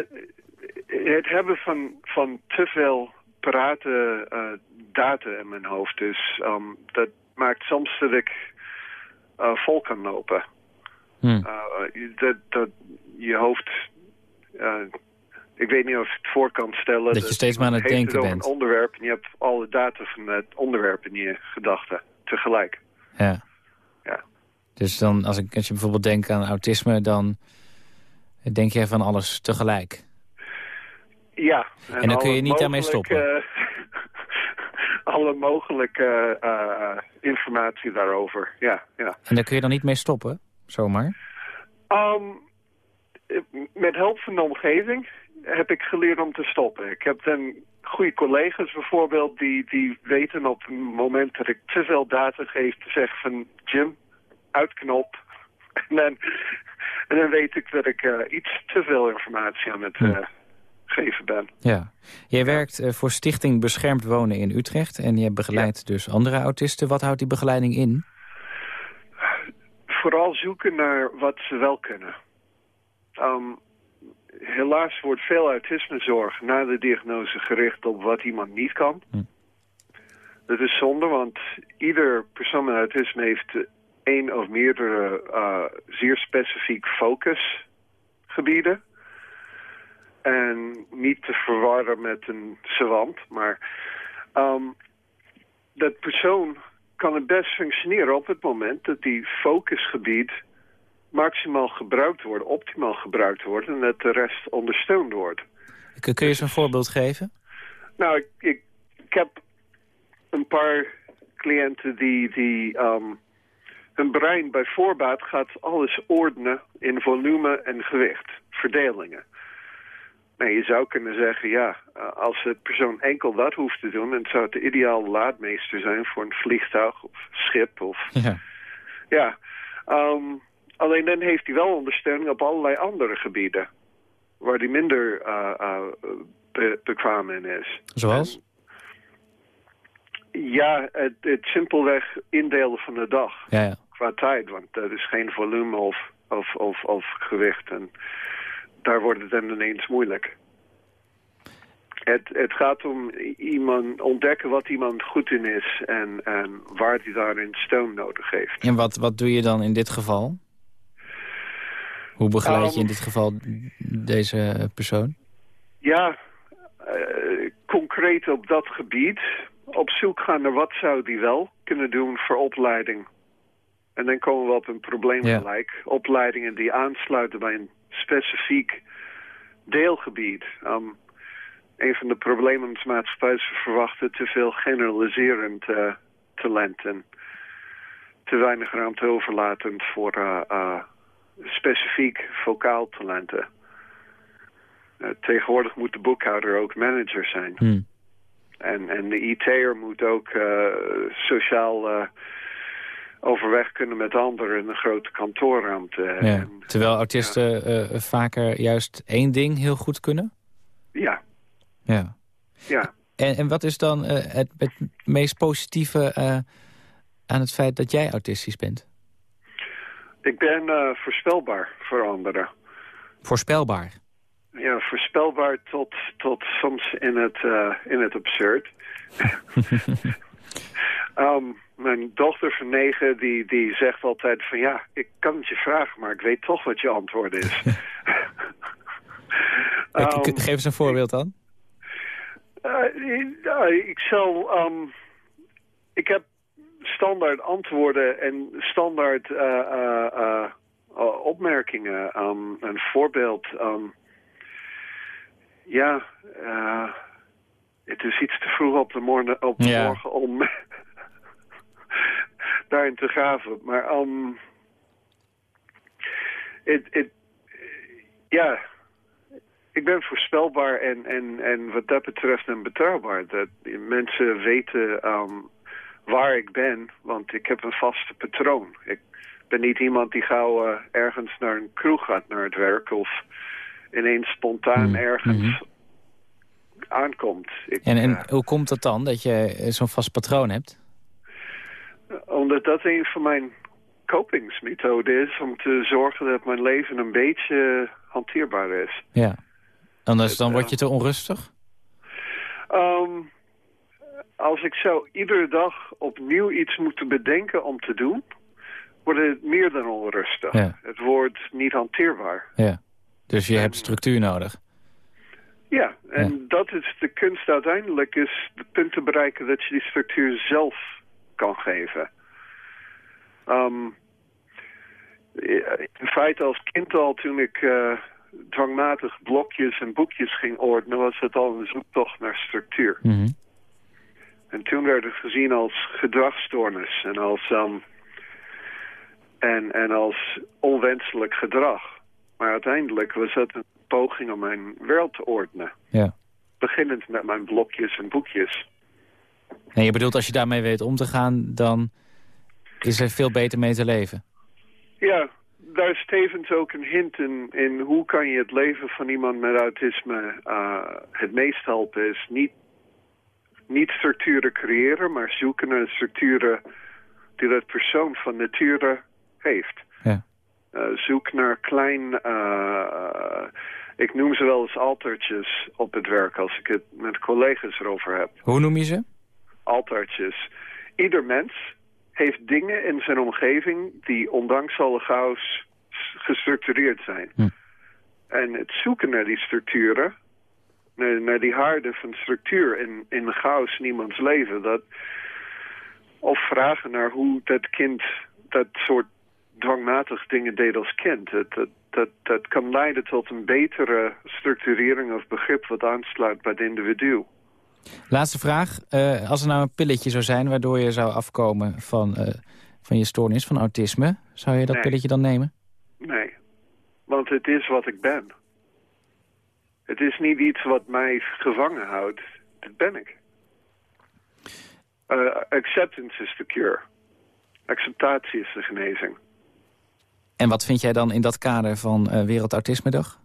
het hebben van, van te veel parate eh, data in mijn hoofd. Dus ehm, dat maakt soms dat ik eh, vol kan lopen. Hm. Eh, dat, dat je hoofd... ik weet niet of je het voor kan stellen. Dat je steeds maar aan het denken bent. een onderwerp en je hebt alle data van het onderwerp in je gedachten tegelijk. Ja. Dus dan, als, ik, als je bijvoorbeeld denkt aan autisme, dan denk je van alles tegelijk. Ja. En dan kun je niet daarmee mogelijke, alle mogelijke eh, eh, informatie daarover, ja. ja. En daar kun je dan niet mee stoppen, zomaar? Ehm, met hulp van de omgeving heb ik geleerd om te stoppen. Ik heb dan goede collega's bijvoorbeeld die, die weten op het moment dat ik te veel data geef te zeggen van Jim, uitknop. En dan, en dan weet ik dat ik eh, iets te veel informatie aan het eh, geven ben. Ja. Jij werkt eh, voor Stichting Beschermd Wonen in Utrecht... en je begeleidt dus andere autisten. Wat houdt die begeleiding in? Vooral zoeken naar wat ze wel kunnen. Ehm, helaas wordt veel autismezorg na de diagnose gericht op wat iemand niet kan. Dat is zonde, want ieder persoon met autisme heeft één of meerdere eh, zeer specifiek focusgebieden. En niet te verwarren met een savant, maar ehm, dat persoon kan het best functioneren op het moment dat die focusgebied maximaal gebruikt wordt, optimaal gebruikt wordt en dat de rest ondersteund wordt. Kun je eens een voorbeeld geven? Nou, ik, ik, ik heb een paar cliënten die, die ehm, hun brein bij voorbaat gaat alles ordenen in volume en gewicht, verdelingen. Nou, je zou kunnen zeggen, ja, als de persoon enkel dat hoeft te doen... dan zou het de ideale laadmeester zijn voor een vliegtuig of schip of... Ja. Ja, ehm, alleen dan heeft hij wel ondersteuning op allerlei andere gebieden... waar hij minder eh, eh, be- bekwaam in is. Zoals? Ja, het, het simpelweg indelen van de dag Ja, ja. Qua tijd. Want dat is geen volume of, of, of, of gewicht. En daar wordt het dan ineens moeilijk. Het, het gaat om iemand ontdekken wat iemand goed in is en, en waar hij daarin steun nodig heeft. En wat, wat doe je dan in dit geval? Hoe begeleid je in Ehm, dit geval deze persoon? Ja, eh, concreet op dat gebied. Op zoek gaan naar wat zou die wel kunnen doen voor opleiding. En dan komen we op een probleem Ja. gelijk. Opleidingen die aansluiten bij een specifiek deelgebied. Um, een van de problemen in de maatschappij is we verwachten te veel generaliserend eh, talent. En te weinig ruimte overlatend voor eh, eh, specifiek vocaal talenten. Tegenwoordig moet de boekhouder ook manager zijn. Hm. En, en de IT'er moet ook sociaal overweg kunnen met anderen in een grote kantoorruimte. Ja. Terwijl autisten eh, vaker juist één ding heel goed kunnen? ja. Ja. Ja. En, en wat is dan eh, het, het meest positieve eh, aan het feit dat jij autistisch bent? Ik ben eh, voorspelbaar voor anderen. Voorspelbaar. Ja, voorspelbaar tot, tot soms in het, eh, in het absurd. Ehm, mijn dochter van negen die, die zegt altijd van ja, ik kan het je vragen, maar ik weet toch wat je antwoord is. Eh, Ehm, Geef eens een voorbeeld dan. eh, ik zal... ehm, ik heb standaard antwoorden en standaard eh, eh, opmerkingen. Ehm, een voorbeeld. ehm, ja, het is iets te vroeg op de morgen, op de Ja. morgen om daarin te graven. Maar ehm, ja, ik ben voorspelbaar en, en, en wat dat betreft en betrouwbaar. Dat mensen weten ehm, waar ik ben, want ik heb een vaste patroon. Ik ben niet iemand die gauw eh, ergens naar een kroeg gaat naar het werk of ineens spontaan ergens aankomt. Ik, En, en eh, hoe komt het dan dat je eh, zo'n vast patroon hebt? omdat dat een van mijn kopingsmethoden is om te zorgen dat mijn leven een beetje hanteerbaar is. Ja. Anders dan word je te onrustig? Ehm, als ik zou iedere dag opnieuw iets moeten bedenken om te doen, wordt het meer dan onrustig. Ja. Het wordt niet hanteerbaar. Ja. Dus je hebt structuur nodig. Ja, en dat is de kunst uiteindelijk, is het punt te bereiken dat je die structuur zelf kan geven. Ehm, in feite als kind al, toen ik eh, dwangmatig blokjes en boekjes ging ordenen, was het al een zoektocht naar structuur. Mhm. En toen werd het gezien als gedragsstoornis en als, ehm, en, en als onwenselijk gedrag. Maar uiteindelijk was dat een poging om mijn wereld te ordenen. Ja. Beginnend met mijn blokjes en boekjes. En je bedoelt als je daarmee weet om te gaan, dan is er veel beter mee te leven. Ja, daar is tevens ook een hint in, in hoe kan je het leven van iemand met autisme eh, het meest helpen. Is niet, niet structuren creëren, maar zoeken naar structuren die dat persoon van nature heeft. Ja. Eh, zoek naar klein, eh, ik noem ze wel eens altaartjes op het werk als ik het met collega's erover heb. Hoe noem je ze? Altaartjes. Ieder mens heeft dingen in zijn omgeving die ondanks alle chaos gestructureerd zijn. Hm. En het zoeken naar die structuren, naar, naar die haarden van structuur in, in de chaos in iemands leven, dat, of vragen naar hoe dat kind dat soort dwangmatig dingen deed als kind. Dat, dat, dat, dat kan leiden tot een betere structurering of begrip wat aansluit bij het individu. Laatste vraag. Eh, als er nou een pilletje zou zijn waardoor je zou afkomen van, eh, van je stoornis, van autisme... zou je dat Nee. pilletje dan nemen? Nee, want het is wat ik ben. Het is niet iets wat mij gevangen houdt. Dat ben ik. Eh, acceptance is the cure. Acceptatie is de genezing. En wat vind jij dan in dat kader van eh Wereld Autismedag?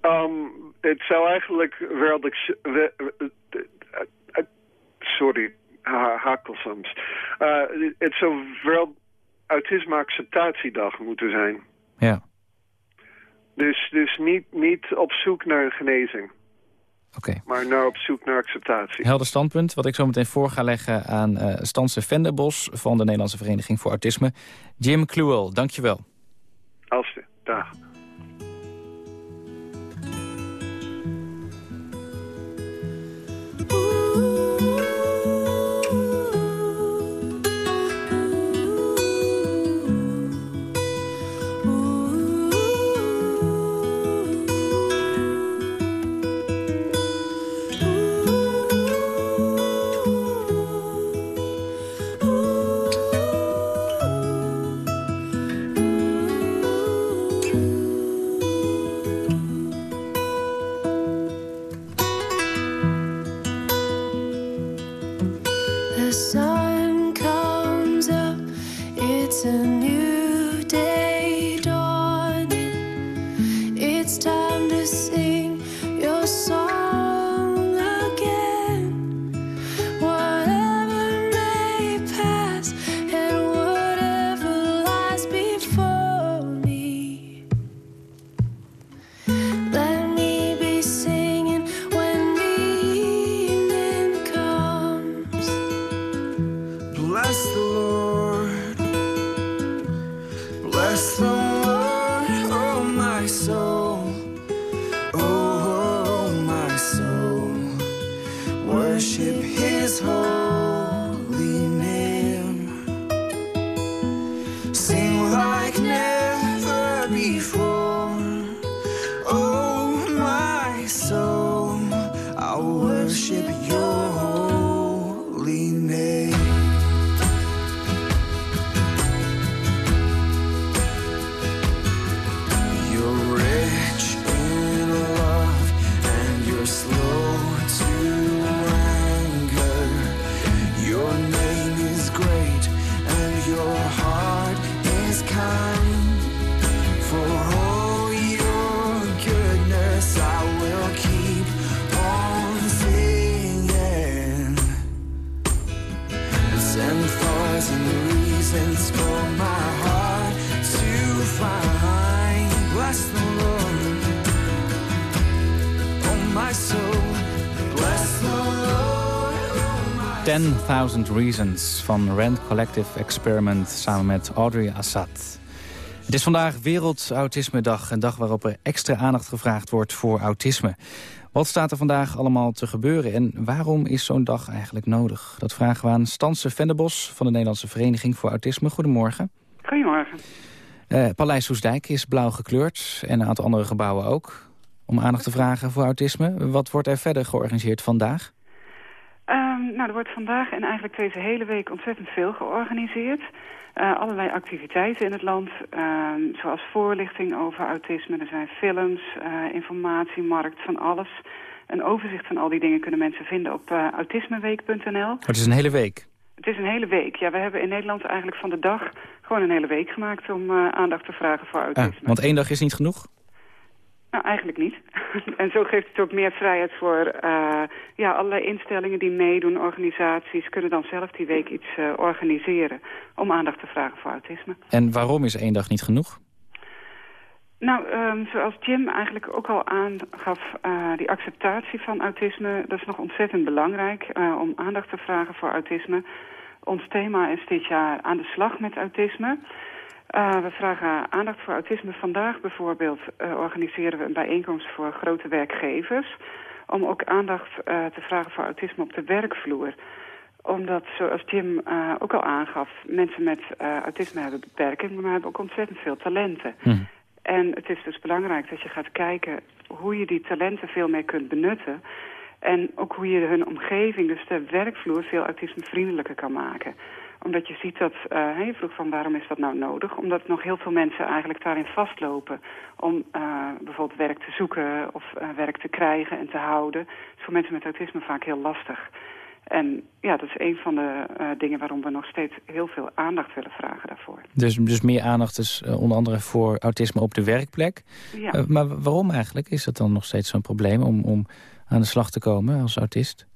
Ehm, het zou eigenlijk wereld... we- we- eh, eh, sorry, ha hakel soms. Eh, het zou wereld autisme acceptatiedag moeten zijn. Ja. Dus, dus niet, niet op zoek naar een genezing. Maar naar op zoek naar acceptatie. Helder standpunt, wat ik zo meteen voor ga leggen aan eh Stanse Venderbos... van de Nederlandse Vereniging voor Autisme. Jim Cluel, dankjewel. Als dag. 1000 Reasons van Rand Collective Experiment samen met Audrey Assad. Het is vandaag Wereldautisme-dag, een dag waarop er extra aandacht gevraagd wordt voor autisme. Wat staat er vandaag allemaal te gebeuren en waarom is zo'n dag eigenlijk nodig? Dat vragen we aan Stanse Venderbos van de Nederlandse Vereniging voor Autisme. Goedemorgen. Goedemorgen. Eh, Paleis Hoesdijk is blauw gekleurd en een aantal andere gebouwen ook. Om aandacht te vragen voor autisme. Wat wordt er verder georganiseerd vandaag? Ehm, nou, er wordt vandaag en eigenlijk deze hele week ontzettend veel georganiseerd. Eh, allerlei activiteiten in het land, ehm, zoals voorlichting over autisme. Er zijn films, eh, informatiemarkt, van alles. Een overzicht van al die dingen kunnen mensen vinden op eh, autismeweek.nl. Oh, het is een hele week. Het is een hele week. Ja, we hebben in Nederland eigenlijk van de dag gewoon een hele week gemaakt om aandacht te vragen voor Ah, autisme. want één dag is niet genoeg? Nou, eigenlijk niet. en zo geeft het ook meer vrijheid voor eh, ja, allerlei instellingen die meedoen, organisaties, kunnen dan zelf die week iets eh, organiseren om aandacht te vragen voor autisme. En waarom is één dag niet genoeg? Nou, ehm, zoals Jim eigenlijk ook al aangaf, eh, die acceptatie van autisme, dat is nog ontzettend belangrijk om aandacht te vragen voor autisme. Ons thema is dit jaar aan de slag met autisme. Eh, we vragen aandacht voor autisme. Vandaag bijvoorbeeld eh, organiseren we een bijeenkomst voor grote werkgevers. Om ook aandacht eh, te vragen voor autisme op de werkvloer. Omdat, zoals Jim ook al aangaf, mensen met autisme hebben beperkingen, maar hebben ook ontzettend veel talenten. En het is dus belangrijk dat je gaat kijken hoe je die talenten veel meer kunt benutten. En ook hoe je hun omgeving, dus de werkvloer, veel autismevriendelijker kan maken. Omdat je ziet dat, eh, je vroeg van waarom is dat nou nodig? Omdat nog heel veel mensen eigenlijk daarin vastlopen. Om eh, bijvoorbeeld werk te zoeken of eh, werk te krijgen en te houden. Dat is voor mensen met autisme vaak heel lastig. En ja, dat is een van de dingen waarom we nog steeds heel veel aandacht willen vragen daarvoor. Dus, dus meer aandacht is onder andere voor autisme op de werkplek. Ja. Maar waarom eigenlijk? Is dat dan nog steeds zo'n probleem om, om aan de slag te komen als autist?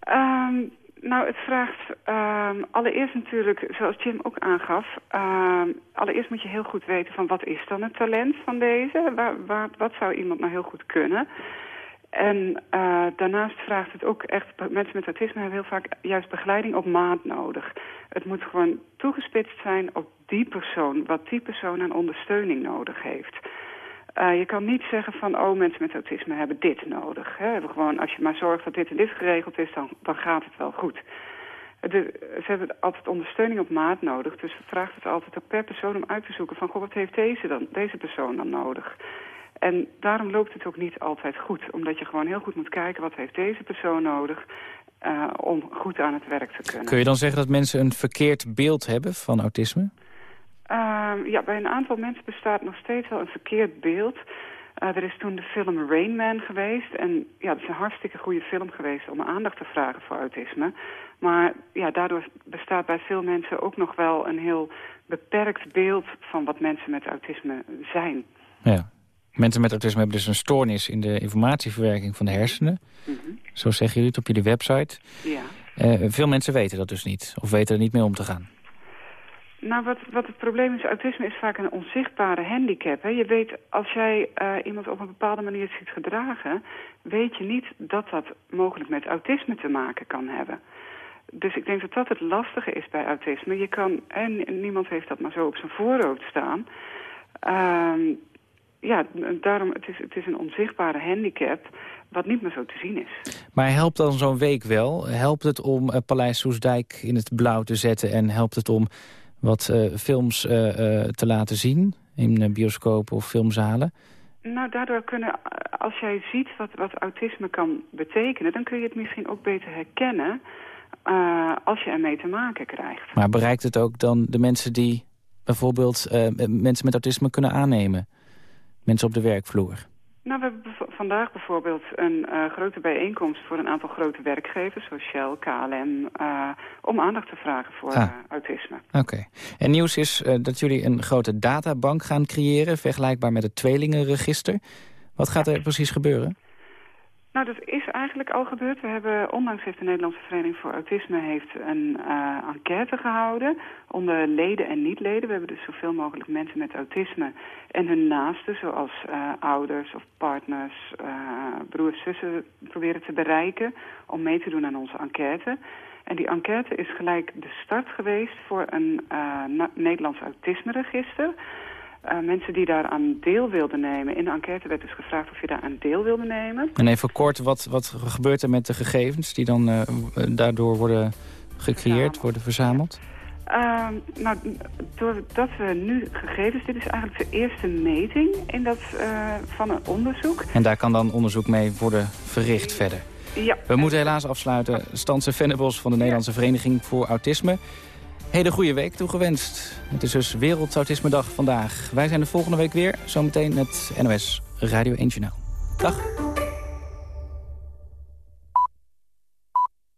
Ehm, nou, het vraagt ehm, allereerst natuurlijk, zoals Jim ook aangaf... ehm, allereerst moet je heel goed weten van wat is dan het talent van deze? Waar, waar, wat zou iemand nou heel goed kunnen? En eh, daarnaast vraagt het ook echt... Mensen met autisme hebben heel vaak juist begeleiding op maat nodig. Het moet gewoon toegespitst zijn op die persoon... wat die persoon aan ondersteuning nodig heeft. Eh, je kan niet zeggen van, oh, mensen met autisme hebben dit nodig. Hè. Gewoon, als je maar zorgt dat dit en dit geregeld is, dan, dan gaat het wel goed. Ze hebben altijd ondersteuning op maat nodig. Dus we vragen het altijd ook per persoon om uit te zoeken van... Goh, wat heeft deze, dan, deze persoon dan nodig? En daarom loopt het ook niet altijd goed. Omdat je gewoon heel goed moet kijken... wat heeft deze persoon nodig eh, om goed aan het werk te kunnen. Kun je dan zeggen dat mensen een verkeerd beeld hebben van autisme? Ehm, ja, bij een aantal mensen bestaat nog steeds wel een verkeerd beeld. Eh, er is toen de film Rain Man geweest. En ja, dat is een hartstikke goede film geweest om aandacht te vragen voor autisme. Maar ja, daardoor bestaat bij veel mensen ook nog wel een heel beperkt beeld van wat mensen met autisme zijn. Ja. Mensen met autisme hebben dus een stoornis in de informatieverwerking van de hersenen. Zo zeggen jullie het op jullie website. Ja. Eh, veel mensen weten dat dus niet, of weten er niet mee om te gaan. Nou, wat, wat het probleem is, autisme is vaak een onzichtbare handicap. Hè. Je weet, als jij eh, iemand op een bepaalde manier ziet gedragen... weet je niet dat dat mogelijk met autisme te maken kan hebben. Dus ik denk dat dat het lastige is bij autisme. Je kan, en niemand heeft dat maar zo op zijn voorhoofd staan... Ehm, ja, daarom, het is, het is een onzichtbare handicap wat niet meer zo te zien is. Maar helpt dan zo'n week wel? Helpt het om eh, Paleis Soesdijk in het blauw te zetten... en helpt het om wat eh, films eh, eh, te laten zien in bioscopen of filmzalen? Nou, daardoor kunnen, als jij ziet wat, wat autisme kan betekenen... dan kun je het misschien ook beter herkennen als je ermee te maken krijgt. Maar bereikt het ook dan de mensen die bijvoorbeeld mensen met autisme kunnen aannemen? Mensen op de werkvloer? Nou, we hebben vandaag bijvoorbeeld een eh, grote bijeenkomst voor een aantal grote werkgevers, zoals Shell, KLM, eh, om aandacht te vragen voor Ah. eh, autisme. Oké. En nieuws is dat jullie een grote databank gaan creëren... vergelijkbaar met het tweelingenregister. Wat gaat er precies gebeuren? Nou, dat is eigenlijk al gebeurd. We hebben, onlangs heeft de Nederlandse Vereniging voor Autisme heeft een eh, enquête gehouden onder leden en niet-leden. We hebben dus zoveel mogelijk mensen met autisme en hun naasten, zoals eh, ouders of partners, eh, broers, zussen, proberen te bereiken om mee te doen aan onze enquête. En die enquête is gelijk de start geweest voor een Nederlands autisme-register. Eh, mensen die daaraan deel wilden nemen. In de enquête werd dus gevraagd of je daar aan deel wilde nemen. En even kort, wat, wat gebeurt er met de gegevens... die dan eh, daardoor worden gecreëerd, worden verzameld? Ehm, nou, doordat we nu gegevens... Dit is eigenlijk de eerste meting in dat, eh, van een onderzoek. En daar kan dan onderzoek mee worden verricht verder. Ja, We moeten helaas afsluiten. Stanse Vennebos van de Nederlandse Vereniging voor Autisme. Hele goede week toegewenst. Het is dus Wereldautismedag vandaag. Wij zijn de volgende week weer, zometeen met NOS Radio 1 Journaal. Dag.